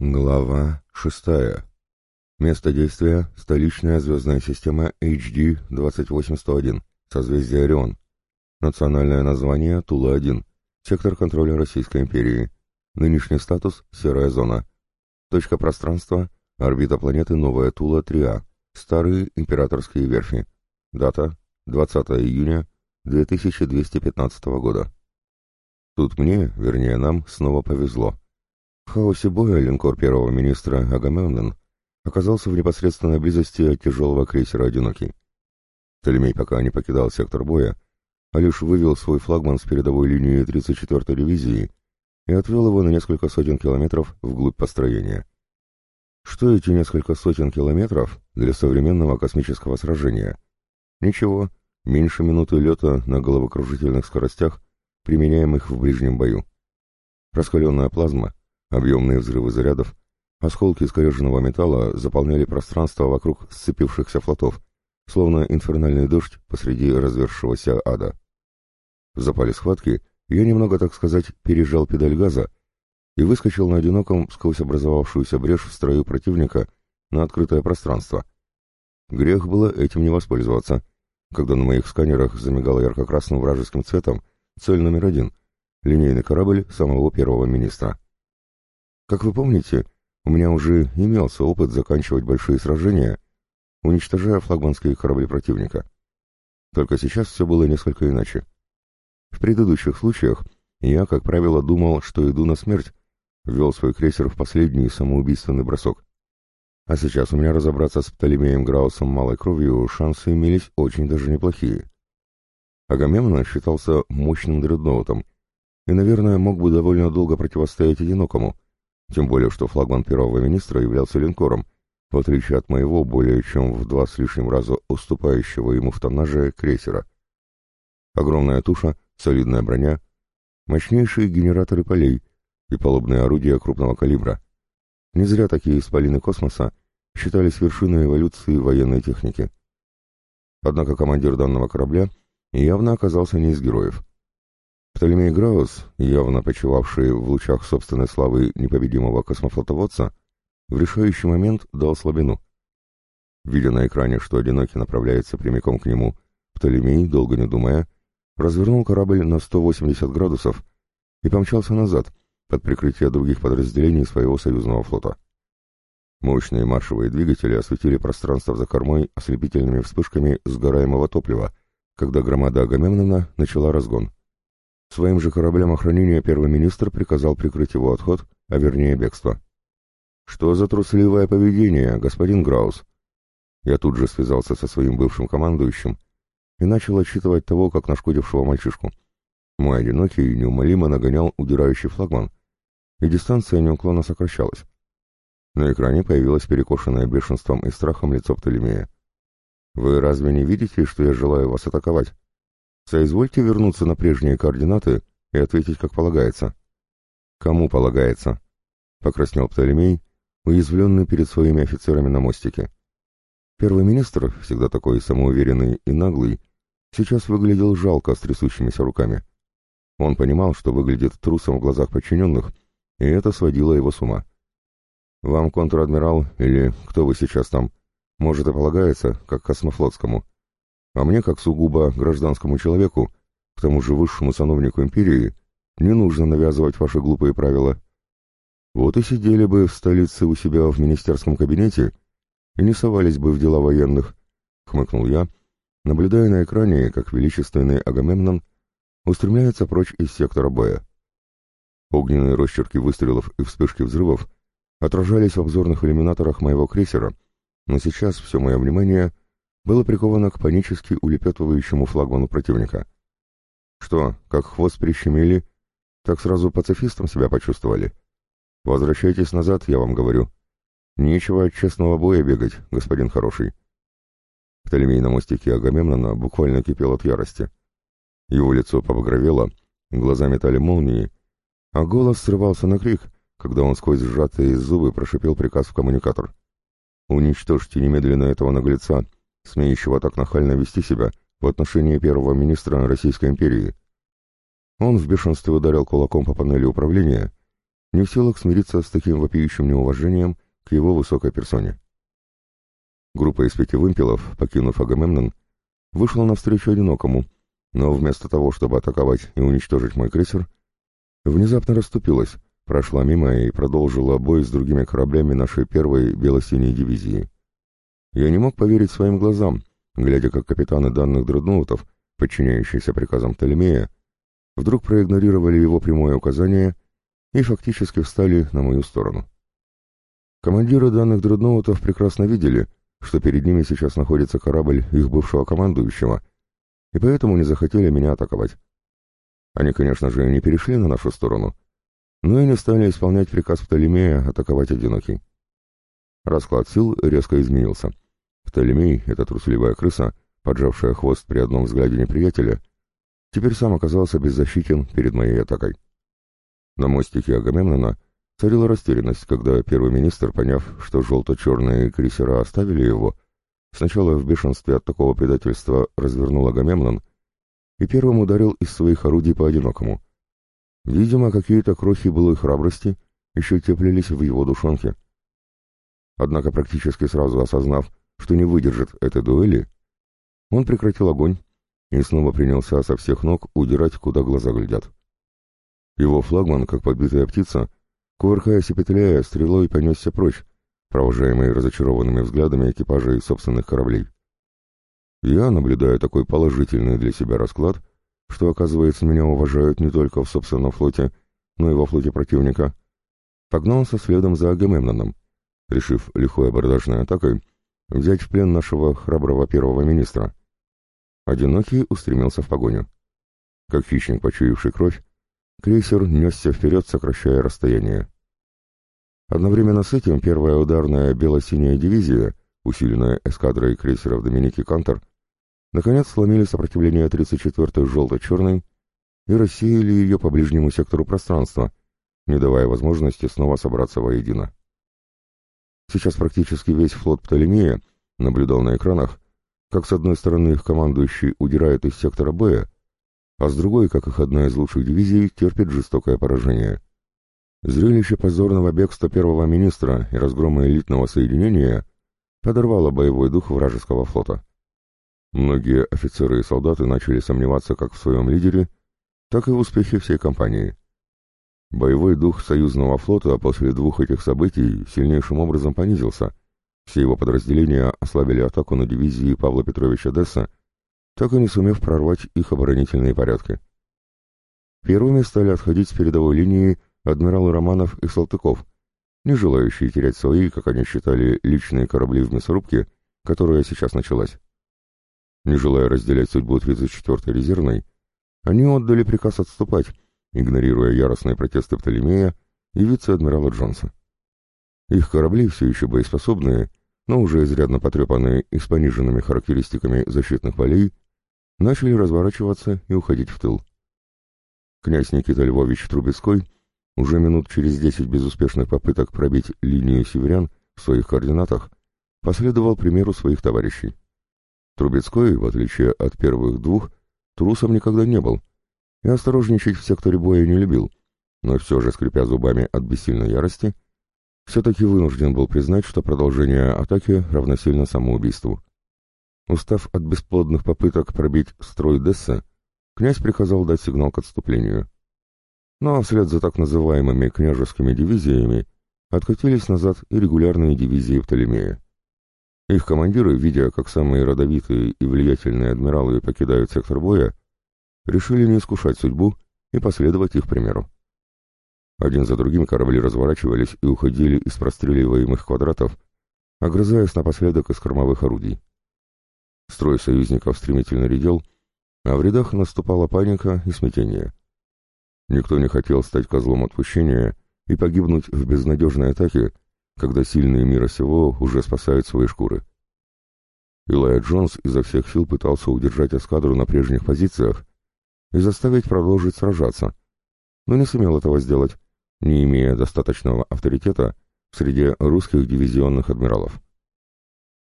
Глава шестая. Место действия – столичная звездная система HD 281, созвездие Орион. Национальное название – Тула-1, сектор контроля Российской империи. Нынешний статус – серая зона. Точка пространства – орбита планеты Новая Тула-3А, старые императорские верфи. Дата – 20 июня 2215 года. Тут мне, вернее нам, снова повезло. В хаосе боя линкор первого министра Агамемнон оказался в непосредственной близости от тяжелого крейсера «Одинокий». Толемей пока не покидал сектор боя, а лишь вывел свой флагман с передовой линии 34-й дивизии и отвел его на несколько сотен километров вглубь построения. Что эти несколько сотен километров для современного космического сражения? Ничего, меньше минуты лета на головокружительных скоростях, применяемых в ближнем бою. Раскаленная плазма — Объемные взрывы зарядов, осколки искореженного металла заполняли пространство вокруг сцепившихся флотов, словно инфернальный дождь посреди развершегося ада. В запале схватки я немного, так сказать, пережал педаль газа и выскочил на одиноком сквозь образовавшуюся брешь в строю противника на открытое пространство. Грех было этим не воспользоваться, когда на моих сканерах замигал ярко-красным вражеским цветом цель номер один — линейный корабль самого первого министра. Как вы помните, у меня уже имелся опыт заканчивать большие сражения, уничтожая флагманские корабли противника. Только сейчас все было несколько иначе. В предыдущих случаях я, как правило, думал, что иду на смерть, ввел свой крейсер в последний самоубийственный бросок. А сейчас у меня разобраться с Птолемеем Граусом малой кровью шансы имелись очень даже неплохие. Агамемнон считался мощным дредноутом и, наверное, мог бы довольно долго противостоять одинокому — тем более, что флагман первого министра являлся линкором, в отличие от моего более чем в два с лишним раза уступающего ему в тоннаже крейсера. Огромная туша, солидная броня, мощнейшие генераторы полей и палубные орудия крупного калибра. Не зря такие исполины космоса считались вершиной эволюции военной техники. Однако командир данного корабля явно оказался не из героев. Птолемей Граус, явно почивавший в лучах собственной славы непобедимого космофлотоводца, в решающий момент дал слабину. Видя на экране, что одинокий направляется прямиком к нему, Птолемей, долго не думая, развернул корабль на 180 градусов и помчался назад, под прикрытие других подразделений своего союзного флота. Мощные маршевые двигатели осветили пространство за кормой ослепительными вспышками сгораемого топлива, когда громада Агамемнона начала разгон. Своим же кораблям охранения первый министр приказал прикрыть его отход, а вернее бегство. «Что за трусливое поведение, господин Граус?» Я тут же связался со своим бывшим командующим и начал отчитывать того, как нашкодившего мальчишку. Мой одинокий неумолимо нагонял удирающий флагман, и дистанция неуклонно сокращалась. На экране появилось перекошенное бешенством и страхом лицо Птолемея. «Вы разве не видите, что я желаю вас атаковать?» Соизвольте вернуться на прежние координаты и ответить, как полагается. Кому полагается? Покраснел Птолемей, уязвленный перед своими офицерами на мостике. Первый министр, всегда такой самоуверенный и наглый, сейчас выглядел жалко с трясущимися руками. Он понимал, что выглядит трусом в глазах подчиненных, и это сводило его с ума. «Вам, контр-адмирал, или кто вы сейчас там, может и полагается, как космофлотскому, а мне, как сугубо гражданскому человеку, к тому же высшему сановнику империи, не нужно навязывать ваши глупые правила. Вот и сидели бы в столице у себя в министерском кабинете и не совались бы в дела военных, — хмыкнул я, наблюдая на экране, как величественный Агамемнон устремляется прочь из сектора боя. Огненные росчерки выстрелов и вспышки взрывов отражались в обзорных иллюминаторах моего крейсера, но сейчас все мое внимание было приковано к панически улепетывающему флагману противника. Что, как хвост прищемили, так сразу пацифистом себя почувствовали? Возвращайтесь назад, я вам говорю. Нечего от честного боя бегать, господин хороший. Птолемей на мостике Агамемнона буквально кипел от ярости. Его лицо побагровело, глаза метали молнии, а голос срывался на крик, когда он сквозь сжатые зубы прошипел приказ в коммуникатор. «Уничтожьте немедленно этого наглеца смеющего так нахально вести себя в отношении первого министра Российской империи. Он в бешенстве ударил кулаком по панели управления, не в силах смириться с таким вопиющим неуважением к его высокой персоне. Группа из пяти вымпелов, покинув Агамемнон, вышла навстречу одинокому, но вместо того, чтобы атаковать и уничтожить мой крейсер, внезапно расступилась, прошла мимо и продолжила бой с другими кораблями нашей первой бело-синей дивизии. Я не мог поверить своим глазам, глядя, как капитаны данных дредноутов, подчиняющиеся приказам Птолемея, вдруг проигнорировали его прямое указание и фактически встали на мою сторону. Командиры данных дредноутов прекрасно видели, что перед ними сейчас находится корабль их бывшего командующего, и поэтому не захотели меня атаковать. Они, конечно же, не перешли на нашу сторону, но и не стали исполнять приказ Птолемея атаковать одинокий. Расклад сил резко изменился. Птолемей, эта трусливая крыса, поджавшая хвост при одном взгляде неприятеля, теперь сам оказался беззащитен перед моей атакой. На мостике Агамемнона царила растерянность, когда первый министр, поняв, что желто-черные крейсера оставили его, сначала в бешенстве от такого предательства развернул Агамемнон и первым ударил из своих орудий по одинокому. Видимо, какие-то крохи былой храбрости еще теплились в его душонке. Однако практически сразу осознав, что не выдержит этой дуэли, он прекратил огонь и снова принялся со всех ног удирать, куда глаза глядят. Его флагман, как подбитая птица, кувыркаясь и петляя, стрелой понесся прочь, провожаемый разочарованными взглядами экипажей собственных кораблей. Я, наблюдая такой положительный для себя расклад, что, оказывается, меня уважают не только в собственном флоте, но и во флоте противника, погнался следом за Агамемноном, решив лихой абордажной атакой взять в плен нашего храброго первого министра. Одинокий устремился в погоню. Как хищник, почуявший кровь, крейсер несся вперед, сокращая расстояние. Одновременно с этим первая ударная бело-синяя дивизия, усиленная эскадрой крейсеров Доминики Кантор, наконец сломили сопротивление 34-й желто-черной и рассеяли ее по ближнему сектору пространства, не давая возможности снова собраться воедино. Сейчас практически весь флот Птолемея наблюдал на экранах, как с одной стороны их командующий удирает из сектора боя, а с другой, как их одна из лучших дивизий, терпит жестокое поражение. Зрелище позорного бегства первого министра и разгрома элитного соединения подорвало боевой дух вражеского флота. Многие офицеры и солдаты начали сомневаться как в своем лидере, так и в успехе всей кампании. Боевой дух союзного флота после двух этих событий сильнейшим образом понизился. Все его подразделения ослабили атаку на дивизии Павла Петровича Десса, так и не сумев прорвать их оборонительные порядки. Первыми стали отходить с передовой линии адмиралы Романов и Салтыков, не желающие терять свои, как они считали, личные корабли в мясорубке, которая сейчас началась. Не желая разделять судьбу 34-й резервной, они отдали приказ отступать, игнорируя яростные протесты Птолемея и вице-адмирала Джонса. Их корабли, все еще боеспособные, но уже изрядно потрепанные и с пониженными характеристиками защитных полей, начали разворачиваться и уходить в тыл. Князь Никита Львович Трубецкой уже минут через десять безуспешных попыток пробить линию северян в своих координатах последовал примеру своих товарищей. Трубецкой, в отличие от первых двух, трусом никогда не был и осторожничать в секторе боя не любил, но все же, скрипя зубами от бессильной ярости, все-таки вынужден был признать, что продолжение атаки равносильно самоубийству. Устав от бесплодных попыток пробить строй Десса, князь приказал дать сигнал к отступлению. Но ну, а вслед за так называемыми княжескими дивизиями откатились назад и регулярные дивизии Птолемея. Их командиры, видя, как самые родовитые и влиятельные адмиралы покидают сектор боя, решили не искушать судьбу и последовать их примеру. Один за другим корабли разворачивались и уходили из простреливаемых квадратов, огрызаясь напоследок из кормовых орудий. Строй союзников стремительно редел, а в рядах наступала паника и смятение. Никто не хотел стать козлом отпущения и погибнуть в безнадежной атаке, когда сильные мира сего уже спасают свои шкуры. Илая Джонс изо всех сил пытался удержать эскадру на прежних позициях и заставить продолжить сражаться, но не сумел этого сделать, не имея достаточного авторитета среди русских дивизионных адмиралов.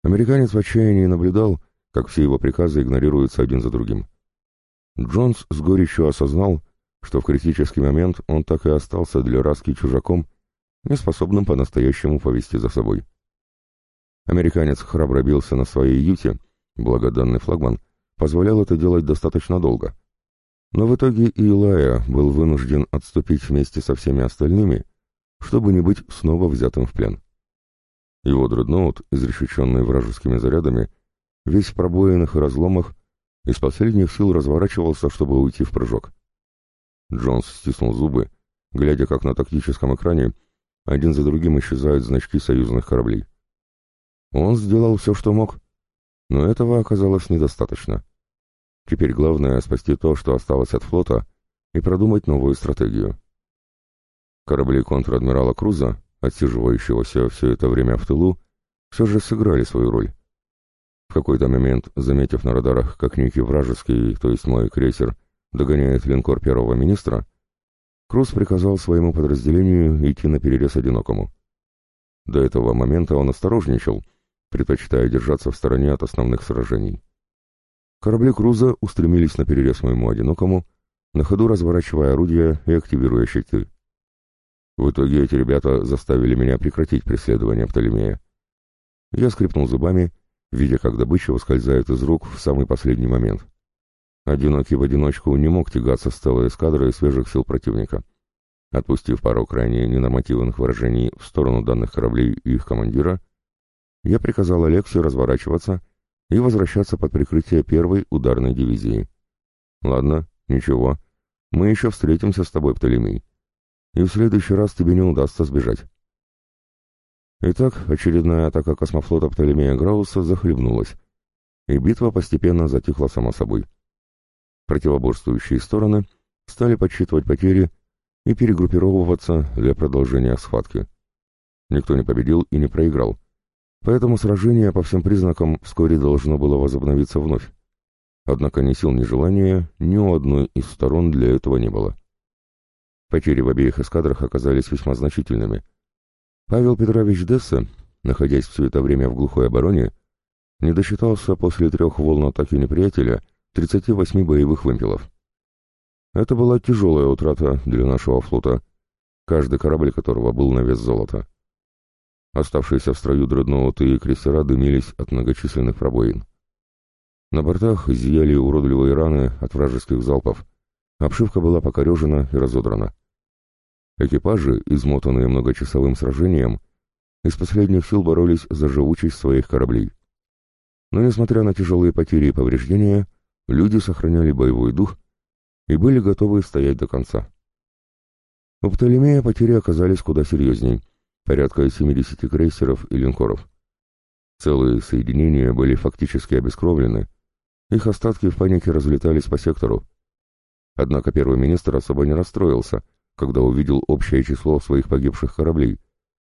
Американец в отчаянии наблюдал, как все его приказы игнорируются один за другим. Джонс с горечью осознал, что в критический момент он так и остался для Раски чужаком, неспособным по-настоящему повести за собой. Американец храбро бился на своей юте, благоданный флагман, позволял это делать достаточно долго. Но в итоге Илая был вынужден отступить вместе со всеми остальными, чтобы не быть снова взятым в плен. Его дредноут, изрешеченный вражескими зарядами, весь в пробоинах и разломах, из последних сил разворачивался, чтобы уйти в прыжок. Джонс стиснул зубы, глядя, как на тактическом экране один за другим исчезают значки союзных кораблей. Он сделал все, что мог, но этого оказалось недостаточно. Теперь главное — спасти то, что осталось от флота, и продумать новую стратегию. Корабли контр-адмирала Круза, отсиживающегося все это время в тылу, все же сыграли свою роль. В какой-то момент, заметив на радарах, как некий вражеский, то есть мой крейсер, догоняет линкор первого министра, Круз приказал своему подразделению идти на перерез одинокому. До этого момента он осторожничал, предпочитая держаться в стороне от основных сражений. Корабли Круза устремились на перерез моему одинокому, на ходу разворачивая орудия и активируя щиты. В итоге эти ребята заставили меня прекратить преследование Птолемея. Я скрипнул зубами, видя, как добыча ускользает из рук в самый последний момент. Одинокий в одиночку не мог тягаться с целой эскадрой свежих сил противника. Отпустив пару крайне ненормативных выражений в сторону данных кораблей и их командира, я приказал Алексию разворачиваться и возвращаться под прикрытие первой ударной дивизии. «Ладно, ничего, мы еще встретимся с тобой, Птолемей, и в следующий раз тебе не удастся сбежать». Итак, очередная атака космофлота Птолемея Грауса захлебнулась, и битва постепенно затихла сама собой. Противоборствующие стороны стали подсчитывать потери и перегруппировываться для продолжения схватки. Никто не победил и не проиграл, Поэтому сражение по всем признакам вскоре должно было возобновиться вновь. Однако ни сил, ни желания ни у одной из сторон для этого не было. Потери в обеих эскадрах оказались весьма значительными. Павел Петрович Десса, находясь все это время в глухой обороне, не досчитался после трех волн атаки неприятеля 38 боевых вымпелов. Это была тяжелая утрата для нашего флота, каждый корабль которого был на вес золота. Оставшиеся в строю дредноуты и крейсера дымились от многочисленных пробоин. На бортах зияли уродливые раны от вражеских залпов. Обшивка была покорежена и разодрана. Экипажи, измотанные многочасовым сражением, из последних сил боролись за живучесть своих кораблей. Но, несмотря на тяжелые потери и повреждения, люди сохраняли боевой дух и были готовы стоять до конца. У Птолемея потери оказались куда серьезней — порядка 70 крейсеров и линкоров. Целые соединения были фактически обескровлены, их остатки в панике разлетались по сектору. Однако первый министр особо не расстроился, когда увидел общее число своих погибших кораблей,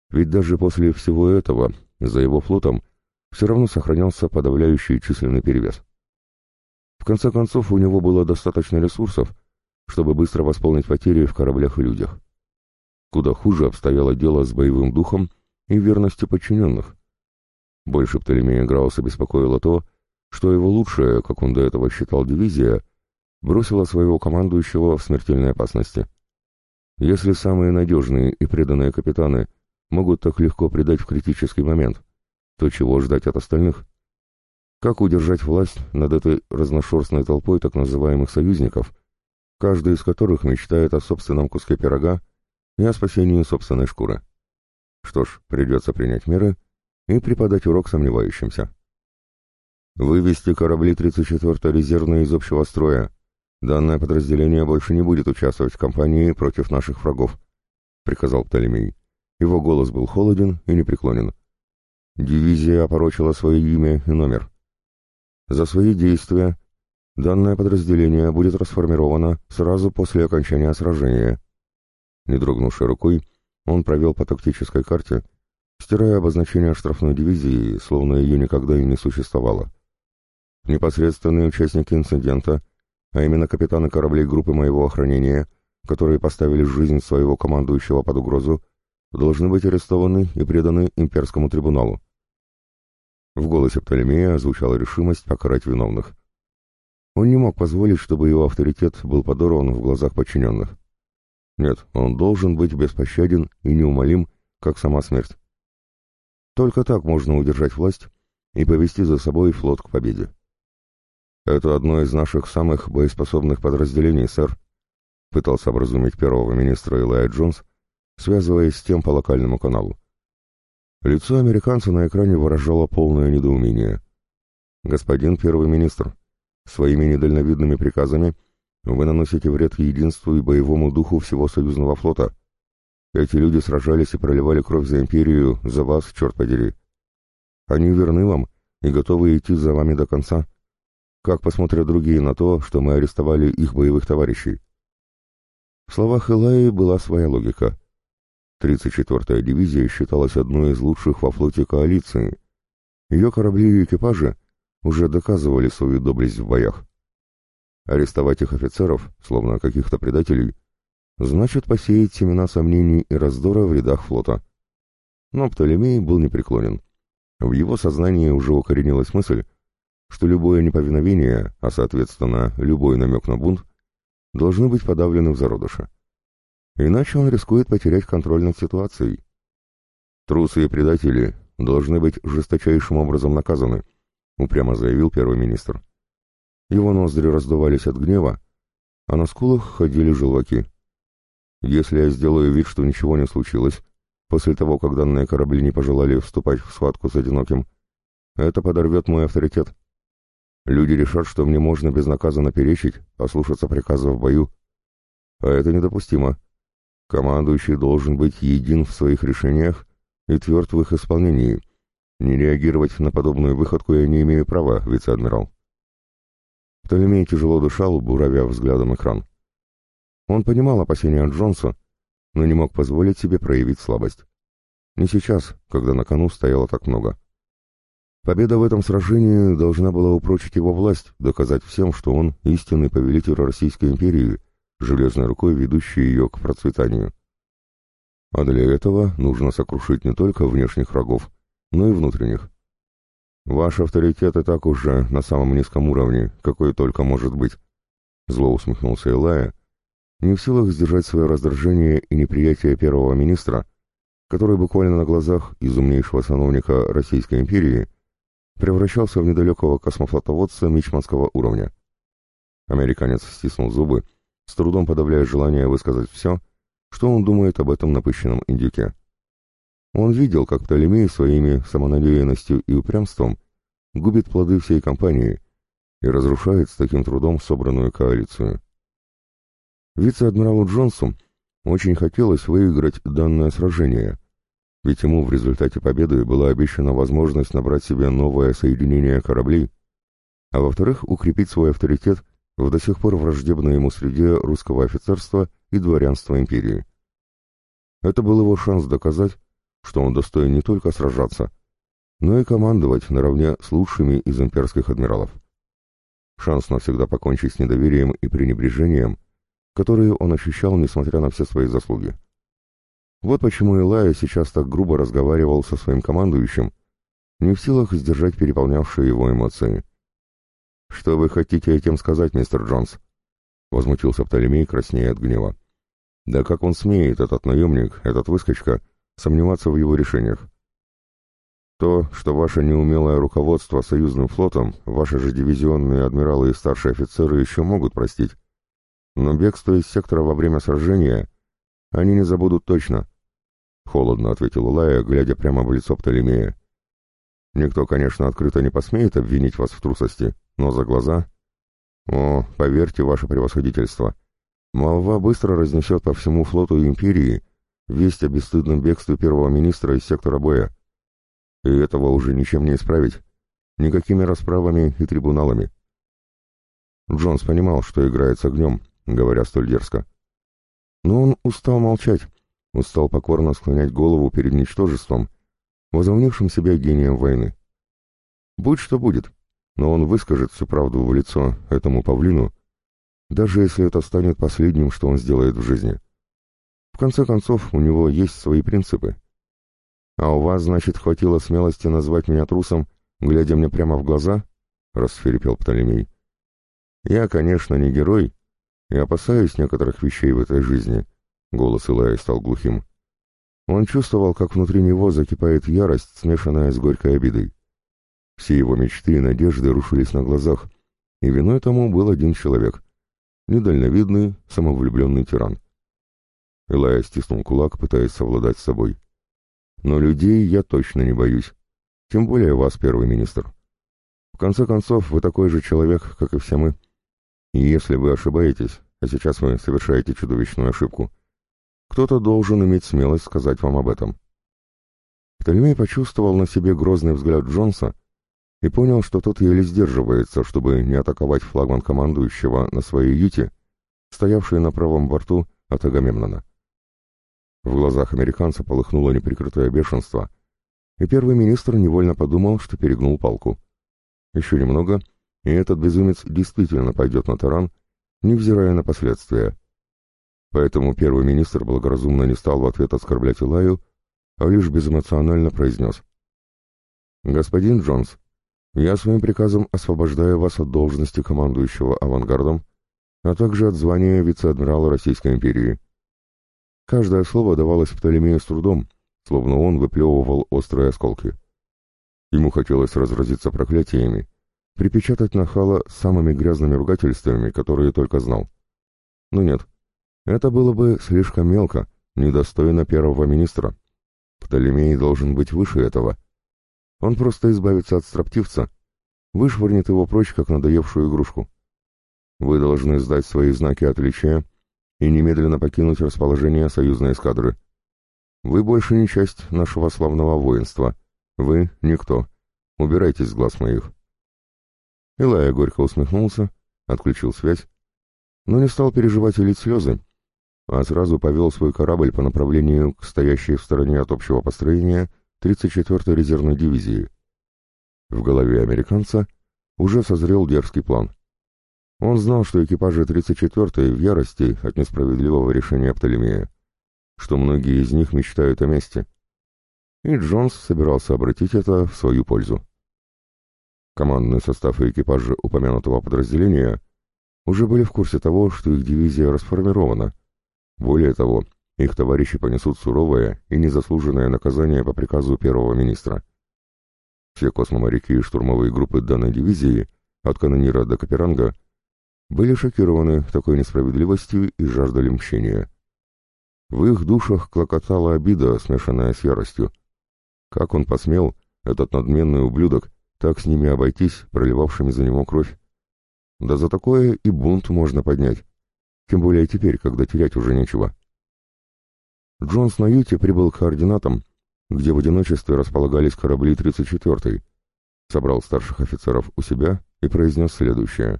ведь даже после всего этого за его флотом все равно сохранялся подавляющий численный перевес. В конце концов, у него было достаточно ресурсов, чтобы быстро восполнить потери в кораблях и людях. Куда хуже обстояло дело с боевым духом и верностью подчиненных. Больше Птолемея Грауса беспокоило то, что его лучшая, как он до этого считал, дивизия, бросила своего командующего в смертельной опасности. Если самые надежные и преданные капитаны могут так легко предать в критический момент, то чего ждать от остальных? Как удержать власть над этой разношерстной толпой так называемых союзников, каждый из которых мечтает о собственном куске пирога и о спасении собственной шкуры. Что ж, придется принять меры и преподать урок сомневающимся. Вывести корабли 34-й резервной из общего строя. Данное подразделение больше не будет участвовать в кампании против наших врагов, приказал Птолемей. Его голос был холоден и непреклонен. Дивизия опорочила свое имя и номер. За свои действия данное подразделение будет расформировано сразу после окончания сражения. Не дрогнувшей рукой, он провел по тактической карте, стирая обозначение штрафной дивизии, словно ее никогда и не существовало. Непосредственные участники инцидента, а именно капитаны кораблей группы моего охранения, которые поставили жизнь своего командующего под угрозу, должны быть арестованы и преданы имперскому трибуналу. В голосе Птолемея звучала решимость покарать виновных. Он не мог позволить, чтобы его авторитет был подорван в глазах подчиненных. Нет, он должен быть беспощаден и неумолим, как сама смерть. Только так можно удержать власть и повести за собой флот к победе. «Это одно из наших самых боеспособных подразделений, сэр», пытался образумить первого министра Илая Джонс, связываясь с тем по локальному каналу. Лицо американца на экране выражало полное недоумение. «Господин первый министр, своими недальновидными приказами вы наносите вред единству и боевому духу всего союзного флота. Эти люди сражались и проливали кровь за империю, за вас, черт подери. Они верны вам и готовы идти за вами до конца. Как посмотрят другие на то, что мы арестовали их боевых товарищей?» В словах Элаи была своя логика. 34-я дивизия считалась одной из лучших во флоте коалиции. Ее корабли и экипажи уже доказывали свою доблесть в боях. Арестовать их офицеров, словно каких-то предателей, значит посеять семена сомнений и раздора в рядах флота. Но Птолемей был непреклонен. В его сознании уже укоренилась мысль, что любое неповиновение, а соответственно любой намек на бунт, должны быть подавлены в зародыше. Иначе он рискует потерять контроль над ситуацией. Трусы и предатели должны быть жесточайшим образом наказаны, упрямо заявил первый министр. Его ноздри раздувались от гнева, а на скулах ходили желваки. Если я сделаю вид, что ничего не случилось, после того, как данные корабли не пожелали вступать в схватку с одиноким, это подорвет мой авторитет. Люди решат, что мне можно безнаказанно перечить, послушаться приказа в бою. А это недопустимо. Командующий должен быть един в своих решениях и тверд в их исполнении. Не реагировать на подобную выходку я не имею права, вице-адмирал. Птолемей тяжело дышал, буравя взглядом экран. Он понимал опасения Джонса, но не мог позволить себе проявить слабость. Не сейчас, когда на кону стояло так много. Победа в этом сражении должна была упрочить его власть, доказать всем, что он истинный повелитель Российской империи железной рукой ведущий ее к процветанию. А для этого нужно сокрушить не только внешних врагов, но и внутренних. Ваш авторитет и так уже на самом низком уровне, какой только может быть. Зло усмехнулся Элая, не в силах сдержать свое раздражение и неприятие первого министра, который буквально на глазах из умнейшего сановника Российской империи превращался в недалекого космофлотоводца мичманского уровня. Американец стиснул зубы, с трудом подавляя желание высказать все, что он думает об этом напыщенном индюке. Он видел, как Птолемей своими самонадеянностью и упрямством губит плоды всей компании и разрушает с таким трудом собранную коалицию. Вице-адмиралу Джонсу очень хотелось выиграть данное сражение, ведь ему в результате победы была обещана возможность набрать себе новое соединение кораблей, а во-вторых, укрепить свой авторитет в до сих пор враждебной ему среде русского офицерства и дворянства империи. Это был его шанс доказать, что он достоин не только сражаться, но и командовать наравне с лучшими из имперских адмиралов. Шанс навсегда покончить с недоверием и пренебрежением, которые он ощущал, несмотря на все свои заслуги. Вот почему Илая сейчас так грубо разговаривал со своим командующим, не в силах сдержать переполнявшие его эмоции. «Что вы хотите этим сказать, мистер Джонс?» — возмутился Птолемей, краснея от гнева. «Да как он смеет, этот наемник, этот выскочка, сомневаться в его решениях?» То, что ваше неумелое руководство союзным флотом, ваши же дивизионные адмиралы и старшие офицеры еще могут простить. Но бегство из сектора во время сражения они не забудут точно. Холодно ответил Улая, глядя прямо в лицо Птолемея. Никто, конечно, открыто не посмеет обвинить вас в трусости, но за глаза... О, поверьте, ваше превосходительство, молва быстро разнесет по всему флоту империи весть о бесстыдном бегстве первого министра из сектора боя. И этого уже ничем не исправить, никакими расправами и трибуналами. Джонс понимал, что играет с огнем, говоря столь дерзко. Но он устал молчать, устал покорно склонять голову перед ничтожеством, возомнившим себя гением войны. Будь что будет, но он выскажет всю правду в лицо этому павлину, даже если это станет последним, что он сделает в жизни. Конце концов, у него есть свои принципы. «А у вас, значит, хватило смелости назвать меня трусом, глядя мне прямо в глаза?» — расферепел Птолемей. Я, конечно, не герой и опасаюсь некоторых вещей в этой жизни. Голос Илая стал глухим. Он чувствовал, как внутри него закипает ярость, смешанная с горькой обидой. Все его мечты и надежды рушились на глазах, и виной тому был один человек — недальновидный, самовлюбленный тиран. Илая стиснул кулак, пытаясь совладать с собой. «Но людей я точно не боюсь. Тем более вас, первый министр. В конце концов, вы такой же человек, как и все мы. И если вы ошибаетесь, а сейчас вы совершаете чудовищную ошибку, кто-то должен иметь смелость сказать вам об этом». Птолемей почувствовал на себе грозный взгляд Джонса и понял, что тот еле сдерживается, чтобы не атаковать флагман командующего на своей юте, стоявшей на правом борту от Агамемнона. В глазах американца полыхнуло неприкрытое бешенство, и первый министр невольно подумал, что перегнул палку. Еще немного, и этот безумец действительно пойдет на таран, невзирая на последствия. Поэтому первый министр благоразумно не стал в ответ оскорблять Илаю, а лишь безэмоционально произнес. «Господин Джонс, я своим приказом освобождаю вас от должности командующего авангардом, а также от звания вице-адмирала Российской империи. Каждое слово давалось Птолемею с трудом, словно он выплевывал острые осколки. Ему хотелось разразиться проклятиями, припечатать нахала самыми грязными ругательствами, которые только знал. Но нет, это было бы слишком мелко, недостойно первого министра. Птолемей должен быть выше этого — он просто избавится от строптивца, вышвырнет его прочь, как надоевшую игрушку. Вы должны сдать свои знаки отличия и немедленно покинуть расположение союзной эскадры. Вы больше не часть нашего славного воинства. Вы — никто. Убирайтесь с глаз моих. Илая горько усмехнулся, отключил связь, но не стал переживать и лить слезы, а сразу повел свой корабль по направлению к стоящей в стороне от общего построения 34-й резервной дивизии. В голове американца уже созрел дерзкий план. Он знал, что экипажи 34-й в ярости от несправедливого решения Птолемея, что многие из них мечтают о мести. И Джонс собирался обратить это в свою пользу. Командный состав и экипажи упомянутого подразделения уже были в курсе того, что их дивизия расформирована. Более того, их товарищи понесут суровое и незаслуженное наказание по приказу первого министра. Все космоморяки и штурмовые группы данной дивизии, от канонира до Каперанга, были шокированы такой несправедливостью и жаждали мщения. В их душах клокотала обида, смешанная с яростью. Как он посмел, этот надменный ублюдок, так с ними обойтись, проливавшими за него кровь? Да за такое и бунт можно поднять, тем более теперь, когда терять уже нечего. Джонс на юте прибыл к координатам, где в одиночестве располагались корабли 34-й, собрал старших офицеров у себя и произнес следующее.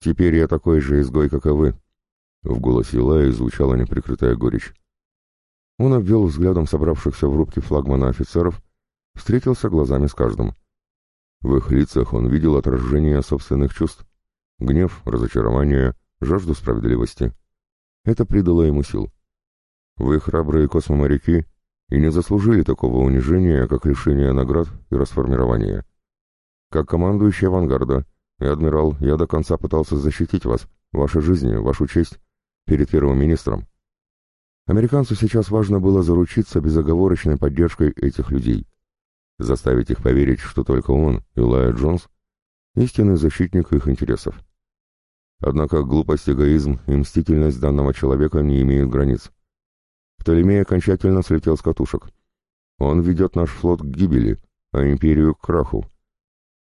«Теперь я такой же изгой, как и вы». В голосе Илая звучала неприкрытая горечь. Он обвел взглядом собравшихся в рубке флагмана офицеров, встретился глазами с каждым. В их лицах он видел отражение собственных чувств. Гнев, разочарование, жажду справедливости. Это придало ему сил. Вы храбрые космоморяки и не заслужили такого унижения, как лишение наград и расформирования. Как командующий авангарда и адмирал, я до конца пытался защитить вас, ваши жизни, вашу честь перед первым министром. Американцу сейчас важно было заручиться безоговорочной поддержкой этих людей, заставить их поверить, что только он, Илая Джонс, истинный защитник их интересов. Однако глупость, эгоизм и мстительность данного человека не имеют границ. Птолемей окончательно слетел с катушек. Он ведет наш флот к гибели, а империю к краху.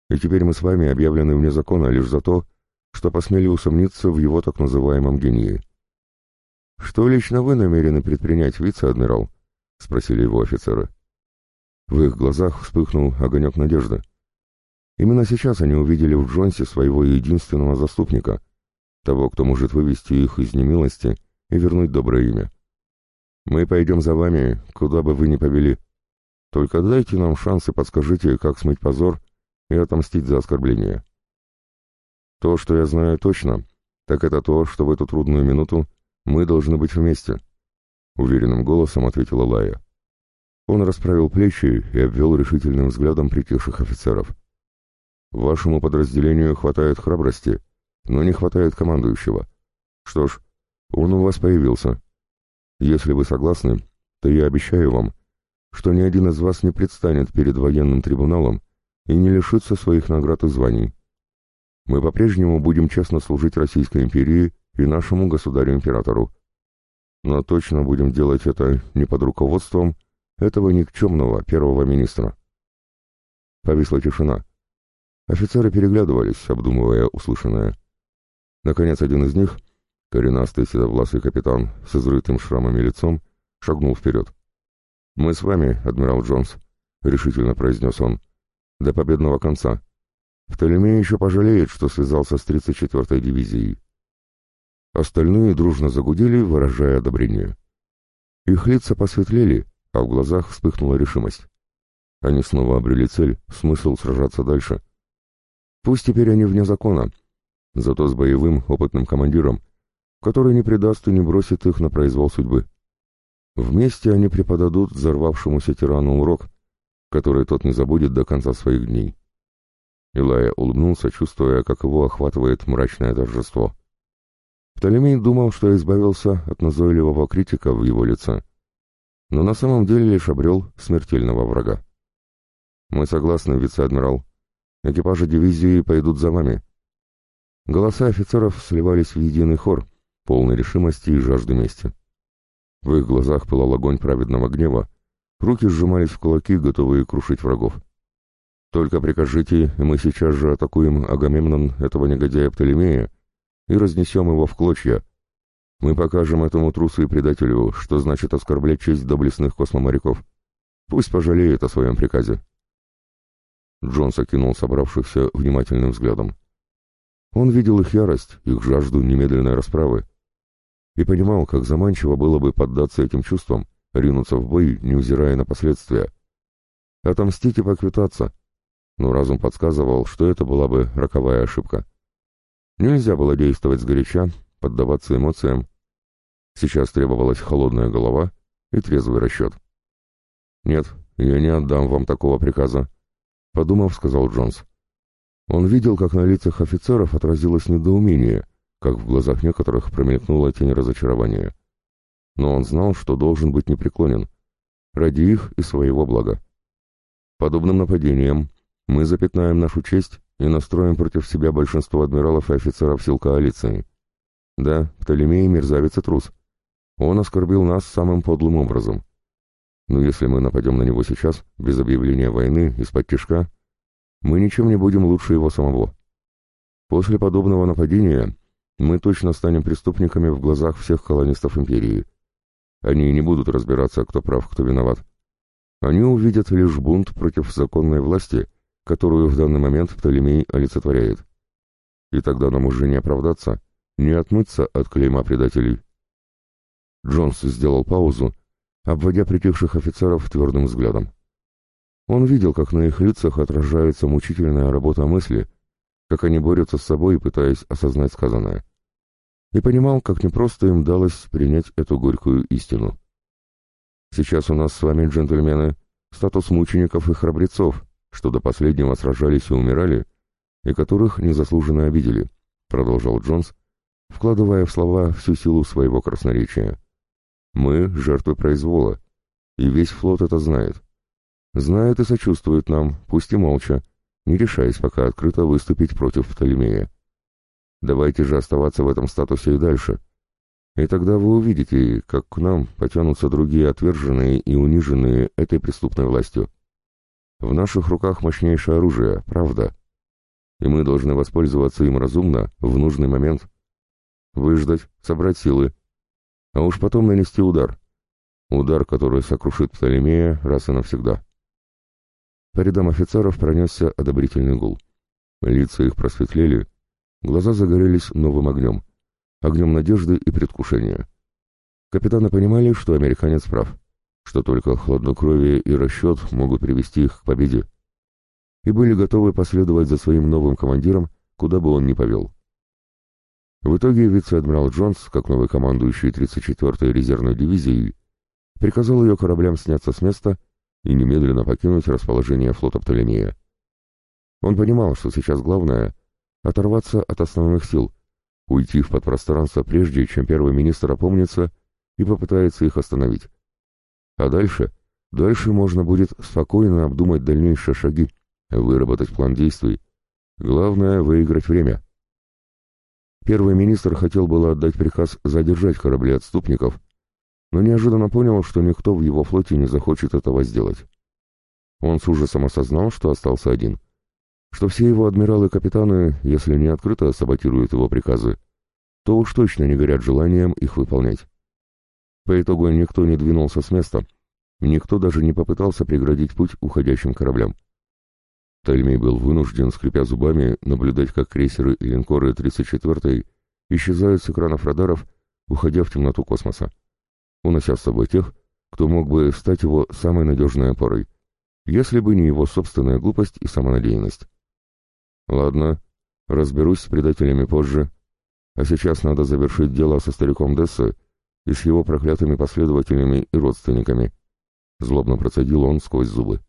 И теперь мы с вами объявлены вне закона лишь за то, что посмели усомниться в его так называемом гении. «Что лично вы намерены предпринять, вице-адмирал?» — спросили его офицеры. В их глазах вспыхнул огонек надежды. Именно сейчас они увидели в Джонсе своего единственного заступника, того, кто может вывести их из немилости и вернуть доброе имя. Мы пойдем за вами, куда бы вы ни повели. Только дайте нам шанс и подскажите, как смыть позор и отомстить за оскорбление. То, что я знаю точно, так это то, что в эту трудную минуту мы должны быть вместе, — уверенным голосом ответила Лая. Он расправил плечи и обвел решительным взглядом притихших офицеров. «Вашему подразделению хватает храбрости, но не хватает командующего. Что ж, он у вас появился. Если вы согласны, то я обещаю вам, что ни один из вас не предстанет перед военным трибуналом и не лишится своих наград и званий. Мы по-прежнему будем честно служить Российской империи и нашему государю-императору. Но точно будем делать это не под руководством этого никчемного первого министра. Повисла тишина. Офицеры переглядывались, обдумывая услышанное. Наконец, один из них, коренастый седовласый капитан с изрытым шрамами лицом, шагнул вперед. «Мы с вами, адмирал Джонс», — решительно произнес он, — «до победного конца. Птолемей еще пожалеет, что связался с 34-й дивизией». Остальные дружно загудели, выражая одобрение. Их лица посветлели, а в глазах вспыхнула решимость. Они снова обрели цель, смысл сражаться дальше. Пусть теперь они вне закона, зато с боевым, опытным командиром, который не предаст и не бросит их на произвол судьбы. Вместе они преподадут взорвавшемуся тирану урок, который тот не забудет до конца своих дней. Илая улыбнулся, чувствуя, как его охватывает мрачное торжество. Птолемей думал, что избавился от назойливого критика в его лице, но на самом деле лишь обрел смертельного врага. «Мы согласны, вице-адмирал. Экипажи дивизии пойдут за вами». Голоса офицеров сливались в единый хор, полный решимости и жажды мести. В их глазах пылал огонь праведного гнева, руки сжимались в кулаки, готовые крушить врагов. «Только прикажите, и мы сейчас же атакуем Агамемнон, этого негодяя Птолемея, и разнесем его в клочья. Мы покажем этому трусу и предателю, что значит оскорблять честь доблестных космоморяков. Пусть пожалеет о своем приказе». Джонс окинул собравшихся внимательным взглядом. Он видел их ярость, их жажду немедленной расправы, и понимал, как заманчиво было бы поддаться этим чувствам, ринуться в бой, не взирая на последствия. Отомстить и поквитаться, но разум подсказывал, что это была бы роковая ошибка. Нельзя было действовать сгоряча, поддаваться эмоциям. Сейчас требовалась холодная голова и трезвый расчет. «Нет, я не отдам вам такого приказа», подумав, сказал Джонс. Он видел, как на лицах офицеров отразилось недоумение, как в глазах некоторых промелькнула тень разочарования. Но он знал, что должен быть непреклонен, ради их и своего блага. Подобным нападением мы запятнаем нашу честь и настроим против себя большинство адмиралов и офицеров сил коалиции. Да, Птолемей мерзавец и трус. Он оскорбил нас самым подлым образом. Но если мы нападем на него сейчас, без объявления войны, из-под тяжка, мы ничем не будем лучше его самого. После подобного нападения мы точно станем преступниками в глазах всех колонистов империи. Они не будут разбираться, кто прав, кто виноват. Они увидят лишь бунт против законной власти, которую в данный момент Птолемей олицетворяет. И тогда нам уже не оправдаться, не отмыться от клейма предателей. Джонс сделал паузу обводя притихших офицеров твердым взглядом. Он видел, как на их лицах отражается мучительная работа мысли, как они борются с собой, пытаясь осознать сказанное. И понимал, как непросто им далось принять эту горькую истину. Сейчас у нас с вами, джентльмены, статус мучеников и храбрецов, что до последнего сражались и умирали, и которых незаслуженно обидели, продолжал Джонс, вкладывая в слова всю силу своего красноречия. Мы — жертвы произвола, и весь флот это знает. Знает и сочувствует нам, пусть и молча, не решаясь пока открыто выступить против Птолемея. Давайте же оставаться в этом статусе и дальше. И тогда вы увидите, как к нам потянутся другие отверженные и униженные этой преступной властью. В наших руках мощнейшее оружие, правда. И мы должны воспользоваться им разумно, в нужный момент. Выждать, собрать силы, а уж потом нанести удар. Удар, который сокрушит Птолемея раз и навсегда. По рядам офицеров пронесся одобрительный гул. Лица их просветлели, глаза загорелись новым огнем, огнем надежды и предвкушения. Капитаны понимали, что американец прав, что только хладнокровие и расчет могут привести их к победе, и были готовы последовать за своим новым командиром, куда бы он ни повел. В итоге вице-адмирал Джонс, как новый командующий 34-й резервной дивизией, приказал ее кораблям сняться с места и немедленно покинуть расположение флота Птолемея. Он понимал, что сейчас главное — оторваться от основных сил, Уйти в подпространство прежде, чем первый министр опомнится и попытается их остановить. А дальше? Дальше можно будет спокойно обдумать дальнейшие шаги, выработать план действий. Главное — выиграть время. Первый министр хотел было отдать приказ задержать корабли отступников, но неожиданно понял, что никто в его флоте не захочет этого сделать. Он с ужасом осознал, что остался один, что все его адмиралы-капитаны, если не открыто саботируют его приказы, то уж точно не горят желанием их выполнять. По итогу никто не двинулся с места, никто даже не попытался преградить путь уходящим кораблям. Тальмей был вынужден, скрипя зубами, наблюдать, как крейсеры и линкоры 34-й исчезают с экранов радаров, уходя в темноту космоса, унося с собой тех, кто мог бы стать его самой надежной опорой, если бы не его собственная глупость и самонадеянность. Ладно, разберусь с предателями позже, а сейчас надо завершить дело со стариком Десса и с его проклятыми последователями и родственниками. Злобно процедил он сквозь зубы.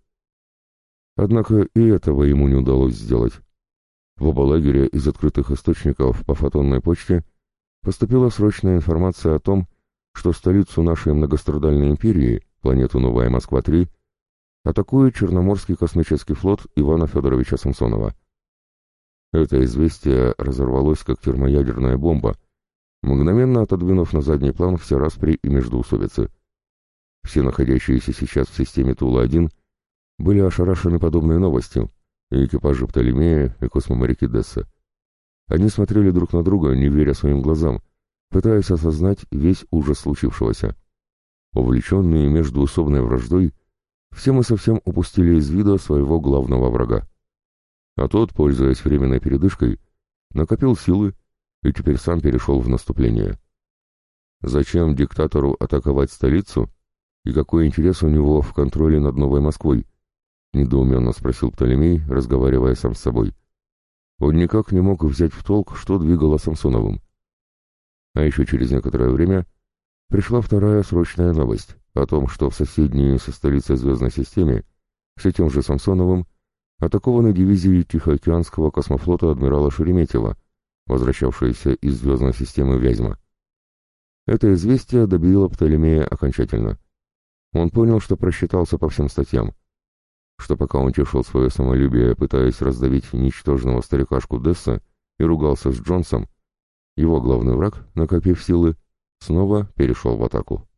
Однако и этого ему не удалось сделать. В оба лагеря из открытых источников по фотонной почте поступила срочная информация о том, что столицу нашей многострадальной империи, планету Новая Москва-3, атакует Черноморский космический флот Ивана Федоровича Самсонова. Это известие разорвалось как термоядерная бомба, мгновенно отодвинув на задний план все распри и междоусобицы. Все находящиеся сейчас в системе Тула-1 были ошарашены подобной новостью, и экипажи Птолемея, и космоморяки Десса. Они смотрели друг на друга, не веря своим глазам, пытаясь осознать весь ужас случившегося. Увлеченные междуусобной враждой, все мы совсем упустили из вида своего главного врага. А тот, пользуясь временной передышкой, накопил силы и теперь сам перешел в наступление. Зачем диктатору атаковать столицу? И какой интерес у него в контроле над Новой Москвой? недоуменно спросил Птолемей, разговаривая сам с собой. Он никак не мог взять в толк, что двигало Самсоновым. А еще через некоторое время пришла вторая срочная новость о том, что в соседней со столицей звездной системе, с этим же Самсоновым, атакованы дивизии Тихоокеанского космофлота адмирала Шереметьева, возвращавшиеся из звездной системы Вязьма. Это известие добило Птолемея окончательно. Он понял, что просчитался по всем статьям — что пока он тешил свое самолюбие, пытаясь раздавить ничтожного старикашку Десса и ругался с Джонсом, его главный враг, накопив силы, снова перешел в атаку.